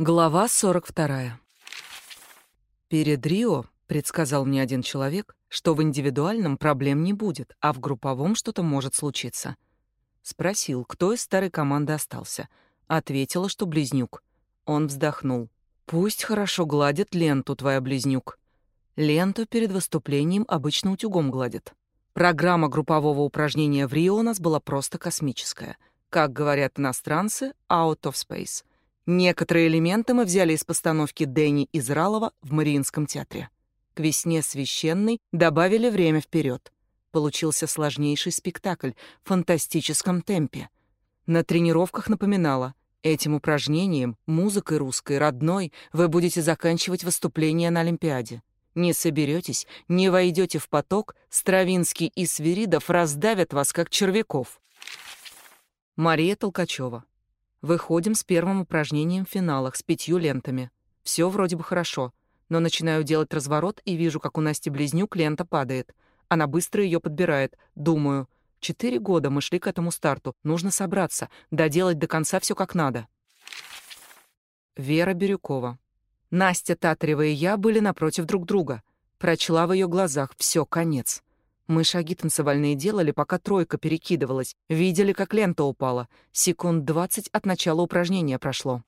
Глава 42. Перед Рио предсказал мне один человек, что в индивидуальном проблем не будет, а в групповом что-то может случиться. Спросил, кто из старой команды остался. Ответила, что близнюк. Он вздохнул. «Пусть хорошо гладит ленту твоя близнюк. Ленту перед выступлением обычно утюгом гладит. Программа группового упражнения в Рио у нас была просто космическая. Как говорят иностранцы, out of space. Некоторые элементы мы взяли из постановки Дэни Изралова в Мариинском театре. К весне священной добавили время вперед. Получился сложнейший спектакль в фантастическом темпе. На тренировках напоминала, этим упражнением, музыкой русской, родной, вы будете заканчивать выступление на Олимпиаде. Не соберетесь, не войдете в поток, Стравинский и Свиридов раздавят вас, как червяков. Мария Толкачева. Выходим с первым упражнением в финалах с пятью лентами. Все вроде бы хорошо, но начинаю делать разворот и вижу, как у Насти Близнюк лента падает. Она быстро ее подбирает. Думаю, четыре года мы шли к этому старту. Нужно собраться, доделать до конца все как надо. Вера Бирюкова. Настя Татарева и я были напротив друг друга. Прочла в ее глазах все конец. Мы шаги танцевальные делали, пока тройка перекидывалась. Видели, как лента упала. Секунд двадцать от начала упражнения прошло.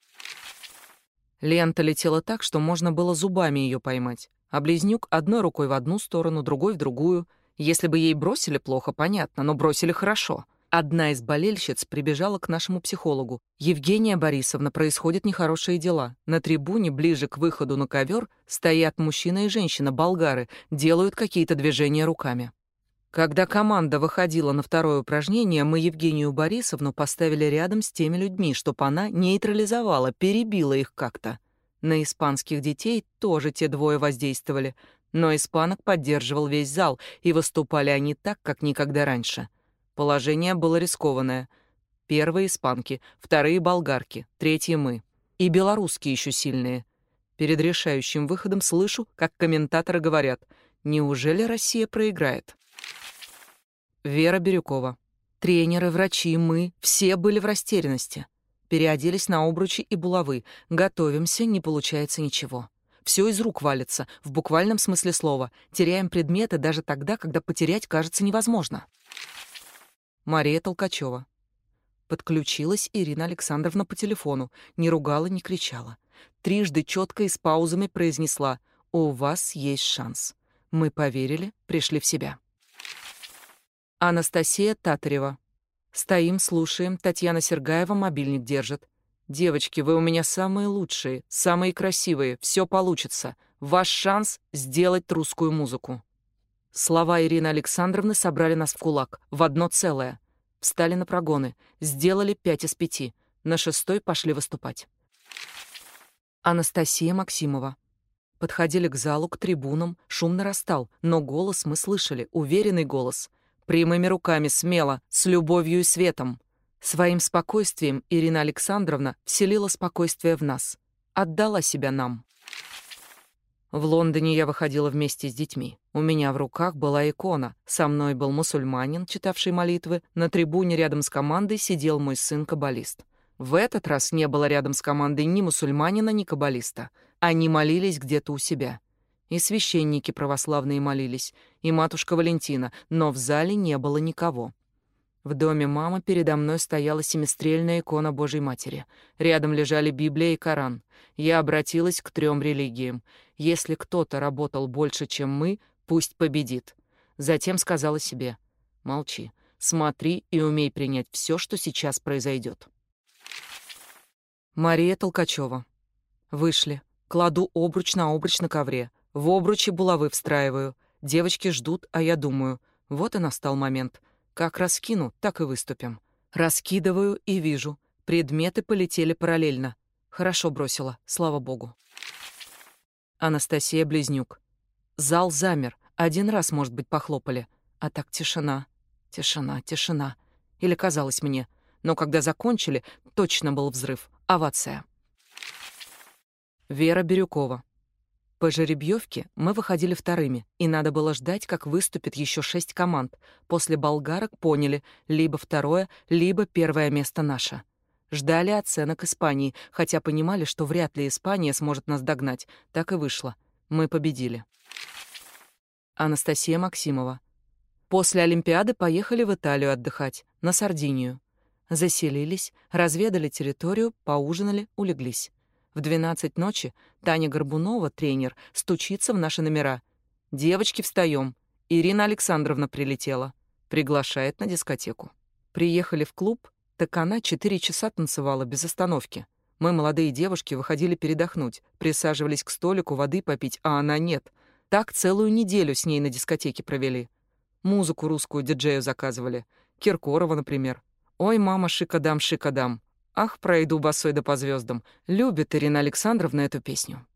Лента летела так, что можно было зубами ее поймать. А близнюк одной рукой в одну сторону, другой в другую. Если бы ей бросили плохо, понятно, но бросили хорошо. Одна из болельщиц прибежала к нашему психологу. «Евгения Борисовна, происходят нехорошие дела. На трибуне, ближе к выходу на ковер, стоят мужчина и женщина, болгары, делают какие-то движения руками». Когда команда выходила на второе упражнение, мы Евгению Борисовну поставили рядом с теми людьми, чтобы она нейтрализовала, перебила их как-то. На испанских детей тоже те двое воздействовали, но испанок поддерживал весь зал, и выступали они так, как никогда раньше. Положение было рискованное. Первые испанки, вторые болгарки, третьи мы. И белорусские еще сильные. Перед решающим выходом слышу, как комментаторы говорят, «Неужели Россия проиграет?» Вера Бирюкова. Тренеры, врачи, мы — все были в растерянности. Переоделись на обручи и булавы. Готовимся, не получается ничего. Все из рук валится, в буквальном смысле слова. Теряем предметы даже тогда, когда потерять кажется невозможно. Мария Толкачева. Подключилась Ирина Александровна по телефону. Не ругала, не кричала. Трижды четко и с паузами произнесла «У вас есть шанс». Мы поверили, пришли в себя. Анастасия Татарева. Стоим, слушаем. Татьяна Сергаева мобильник держит. Девочки, вы у меня самые лучшие, самые красивые. Все получится. Ваш шанс сделать русскую музыку. Слова Ирины Александровны собрали нас в кулак, в одно целое. Встали на прогоны, сделали пять из пяти. На шестой пошли выступать. Анастасия Максимова. Подходили к залу, к трибунам, шум нарастал, но голос мы слышали, уверенный голос — Прямыми руками, смело, с любовью и светом. Своим спокойствием Ирина Александровна вселила спокойствие в нас. Отдала себя нам. В Лондоне я выходила вместе с детьми. У меня в руках была икона. Со мной был мусульманин, читавший молитвы. На трибуне рядом с командой сидел мой сын-каббалист. В этот раз не было рядом с командой ни мусульманина, ни каббалиста. Они молились где-то у себя. И священники православные молились, и матушка Валентина, но в зале не было никого. В доме мамы передо мной стояла семистрельная икона Божьей Матери. Рядом лежали Библия и Коран. Я обратилась к трем религиям. Если кто-то работал больше, чем мы, пусть победит. Затем сказала себе, молчи, смотри и умей принять все, что сейчас произойдет. Мария Толкачева. Вышли. Кладу обруч на обруч на ковре. В обручи булавы встраиваю. Девочки ждут, а я думаю, вот и настал момент. Как раскину, так и выступим. Раскидываю и вижу. Предметы полетели параллельно. Хорошо бросила, слава богу. Анастасия Близнюк. Зал замер. Один раз, может быть, похлопали. А так тишина, тишина, тишина. Или казалось мне. Но когда закончили, точно был взрыв. Овация. Вера Бирюкова. По жеребьевке мы выходили вторыми, и надо было ждать, как выступит еще шесть команд. После болгарок поняли, либо второе, либо первое место наше. Ждали оценок Испании, хотя понимали, что вряд ли Испания сможет нас догнать. Так и вышло. Мы победили. Анастасия Максимова. После Олимпиады поехали в Италию отдыхать, на Сардинию. Заселились, разведали территорию, поужинали, улеглись. В 12 ночи Таня Горбунова, тренер, стучится в наши номера. «Девочки, встаем. Ирина Александровна прилетела. Приглашает на дискотеку. Приехали в клуб, так она четыре часа танцевала без остановки. Мы, молодые девушки, выходили передохнуть, присаживались к столику воды попить, а она нет. Так целую неделю с ней на дискотеке провели. Музыку русскую диджею заказывали. Киркорова, например. «Ой, мама, шикадам, шикадам». Ах, пройду босой да по звездам. Любит Ирина Александровна эту песню.